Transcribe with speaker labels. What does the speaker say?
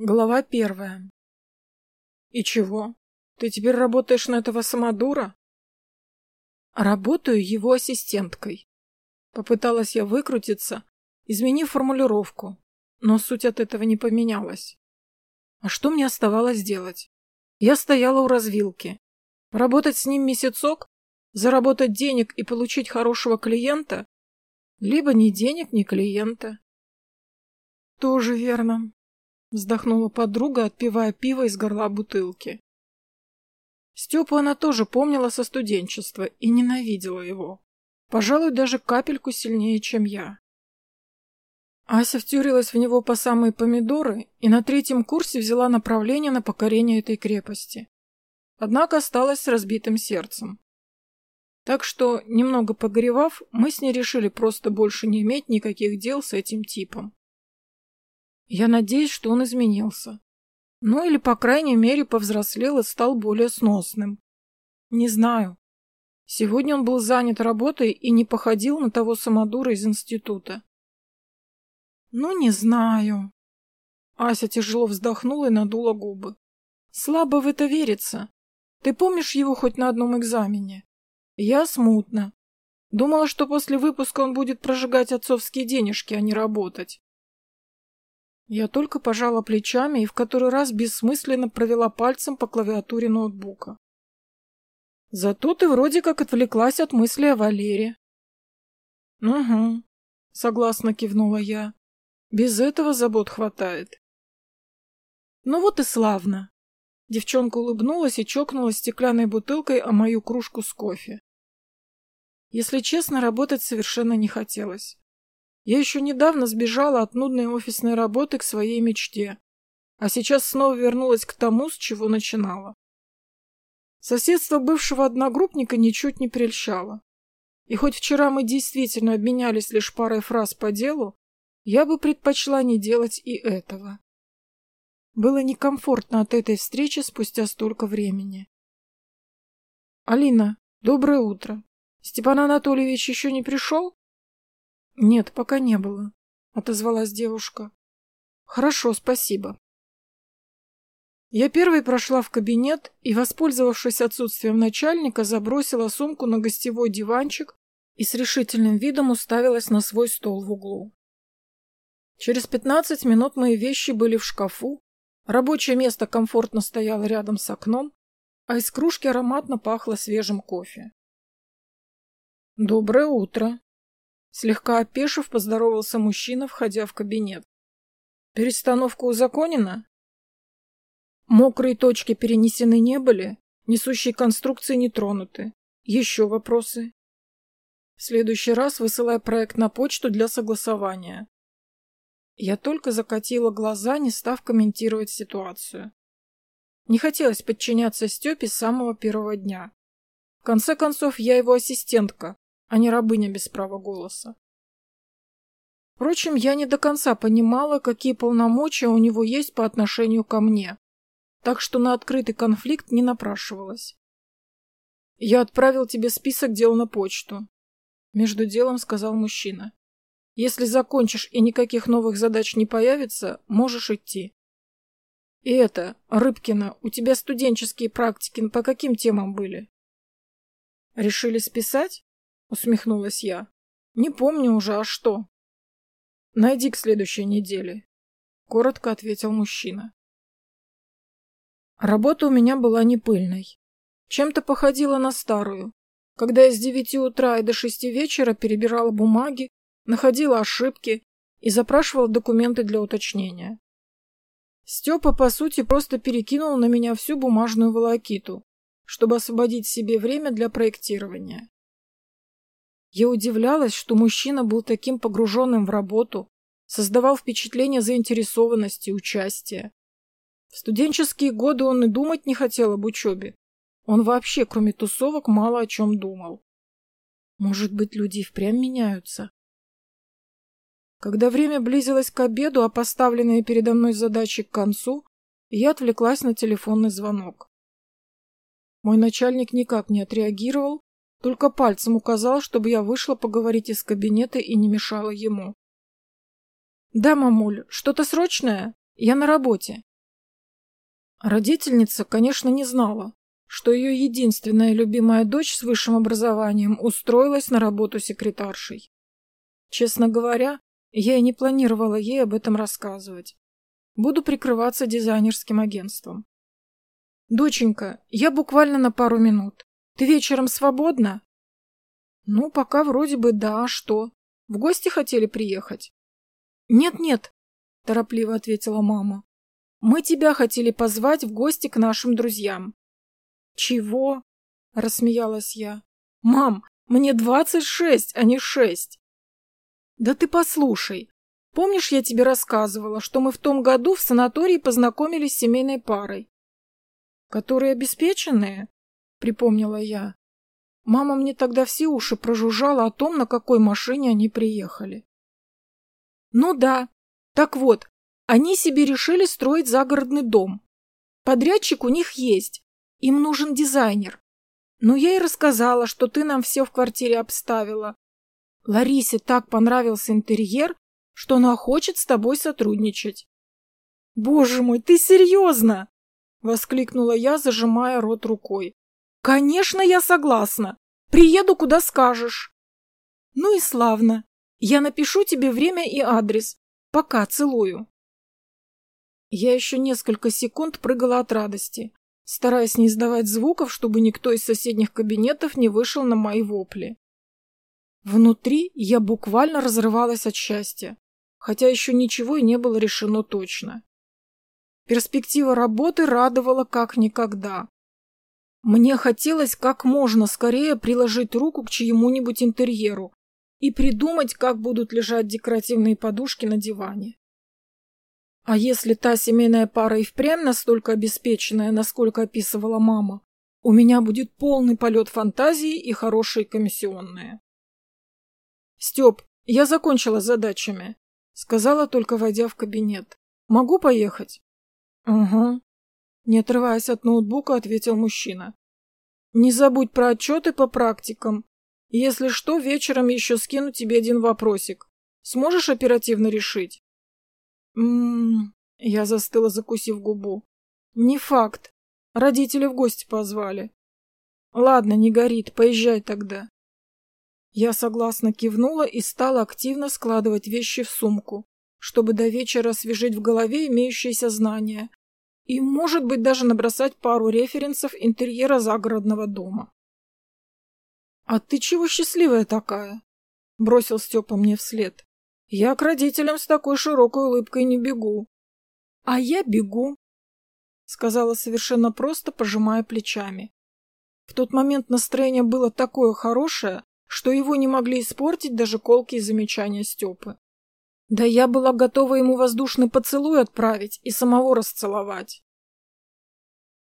Speaker 1: Глава первая. И чего? Ты теперь работаешь на этого самодура? Работаю его ассистенткой. Попыталась я выкрутиться, изменив формулировку, но суть от этого не поменялась. А что мне оставалось делать? Я стояла у развилки. Работать с ним месяцок, заработать денег и получить хорошего клиента, либо ни денег, ни клиента. Тоже верно. Вздохнула подруга, отпивая пиво из горла бутылки. Степу она тоже помнила со студенчества и ненавидела его. Пожалуй, даже капельку сильнее, чем я. Ася втюрилась в него по самые помидоры и на третьем курсе взяла направление на покорение этой крепости. Однако осталась с разбитым сердцем. Так что, немного погоревав, мы с ней решили просто больше не иметь никаких дел с этим типом. Я надеюсь, что он изменился. Ну или, по крайней мере, повзрослел и стал более сносным. Не знаю. Сегодня он был занят работой и не походил на того самодура из института. Ну, не знаю. Ася тяжело вздохнула и надула губы. Слабо в это верится. Ты помнишь его хоть на одном экзамене? Я смутно. Думала, что после выпуска он будет прожигать отцовские денежки, а не работать. Я только пожала плечами и в который раз бессмысленно провела пальцем по клавиатуре ноутбука. Зато ты вроде как отвлеклась от мысли о Валере. Угу, согласно кивнула я. Без этого забот хватает. Ну вот и славно. Девчонка улыбнулась и чокнулась стеклянной бутылкой о мою кружку с кофе. Если честно, работать совершенно не хотелось. Я еще недавно сбежала от нудной офисной работы к своей мечте, а сейчас снова вернулась к тому, с чего начинала. Соседство бывшего одногруппника ничуть не прельщало. И хоть вчера мы действительно обменялись лишь парой фраз по делу, я бы предпочла не делать и этого. Было некомфортно от этой встречи спустя столько времени. «Алина, доброе утро. Степан Анатольевич еще не пришел?» «Нет, пока не было», — отозвалась девушка. «Хорошо, спасибо». Я первой прошла в кабинет и, воспользовавшись отсутствием начальника, забросила сумку на гостевой диванчик и с решительным видом уставилась на свой стол в углу. Через пятнадцать минут мои вещи были в шкафу, рабочее место комфортно стояло рядом с окном, а из кружки ароматно пахло свежим кофе. «Доброе утро!» Слегка опешив, поздоровался мужчина, входя в кабинет. Перестановка узаконена? Мокрые точки перенесены не были, несущие конструкции не тронуты. Еще вопросы? В следующий раз высылай проект на почту для согласования. Я только закатила глаза, не став комментировать ситуацию. Не хотелось подчиняться Степе с самого первого дня. В конце концов, я его ассистентка, а не рабыня без права голоса. Впрочем, я не до конца понимала, какие полномочия у него есть по отношению ко мне, так что на открытый конфликт не напрашивалась. «Я отправил тебе список дел на почту», — между делом сказал мужчина. «Если закончишь и никаких новых задач не появится, можешь идти». «И это, Рыбкина, у тебя студенческие практики по каким темам были?» «Решили списать?» Усмехнулась я. Не помню уже, а что? Найди к следующей неделе, коротко ответил мужчина. Работа у меня была не пыльной. Чем-то походила на старую, когда я с девяти утра и до шести вечера перебирала бумаги, находила ошибки и запрашивала документы для уточнения. Степа, по сути, просто перекинул на меня всю бумажную волокиту, чтобы освободить себе время для проектирования. Я удивлялась, что мужчина был таким погруженным в работу, создавал впечатление заинтересованности, участия. В студенческие годы он и думать не хотел об учебе. Он вообще, кроме тусовок, мало о чем думал. Может быть, люди впрямь меняются? Когда время близилось к обеду, а поставленные передо мной задачи к концу, я отвлеклась на телефонный звонок. Мой начальник никак не отреагировал, только пальцем указал, чтобы я вышла поговорить из кабинета и не мешала ему. «Да, мамуль, что-то срочное? Я на работе», Родительница, конечно, не знала, что ее единственная любимая дочь с высшим образованием устроилась на работу секретаршей. Честно говоря, я и не планировала ей об этом рассказывать. Буду прикрываться дизайнерским агентством. «Доченька, я буквально на пару минут. Ты вечером свободна?» «Ну, пока вроде бы да, а что? В гости хотели приехать?» «Нет-нет», — торопливо ответила мама. «Мы тебя хотели позвать в гости к нашим друзьям». «Чего?» — рассмеялась я. «Мам, мне двадцать шесть, а не шесть». «Да ты послушай. Помнишь, я тебе рассказывала, что мы в том году в санатории познакомились с семейной парой?» «Которые обеспеченные?» — припомнила я. Мама мне тогда все уши прожужжала о том, на какой машине они приехали. Ну да. Так вот, они себе решили строить загородный дом. Подрядчик у них есть. Им нужен дизайнер. Но я ей рассказала, что ты нам все в квартире обставила. Ларисе так понравился интерьер, что она хочет с тобой сотрудничать. Боже мой, ты серьезно? Воскликнула я, зажимая рот рукой. Конечно, я согласна. Приеду, куда скажешь. Ну и славно. Я напишу тебе время и адрес. Пока, целую. Я еще несколько секунд прыгала от радости, стараясь не издавать звуков, чтобы никто из соседних кабинетов не вышел на мои вопли. Внутри я буквально разрывалась от счастья, хотя еще ничего и не было решено точно. Перспектива работы радовала как никогда. Мне хотелось как можно скорее приложить руку к чьему-нибудь интерьеру и придумать, как будут лежать декоративные подушки на диване. А если та семейная пара и впрямь настолько обеспеченная, насколько описывала мама, у меня будет полный полет фантазии и хорошие комиссионные. Степ, я закончила задачами, сказала, только войдя в кабинет. Могу поехать? Угу. Не отрываясь от ноутбука, ответил мужчина. Не забудь про отчеты по практикам. Если что, вечером еще скину тебе один вопросик. Сможешь оперативно решить? Ммм, я застыла, закусив губу. Не факт. Родители в гости позвали. Ладно, не горит, поезжай тогда. Я согласно кивнула и стала активно складывать вещи в сумку, чтобы до вечера освежить в голове имеющиеся знания, и, может быть, даже набросать пару референсов интерьера загородного дома. «А ты чего счастливая такая?» — бросил Степа мне вслед. «Я к родителям с такой широкой улыбкой не бегу». «А я бегу», — сказала совершенно просто, пожимая плечами. В тот момент настроение было такое хорошее, что его не могли испортить даже колкие замечания Степы. Да я была готова ему воздушный поцелуй отправить и самого расцеловать.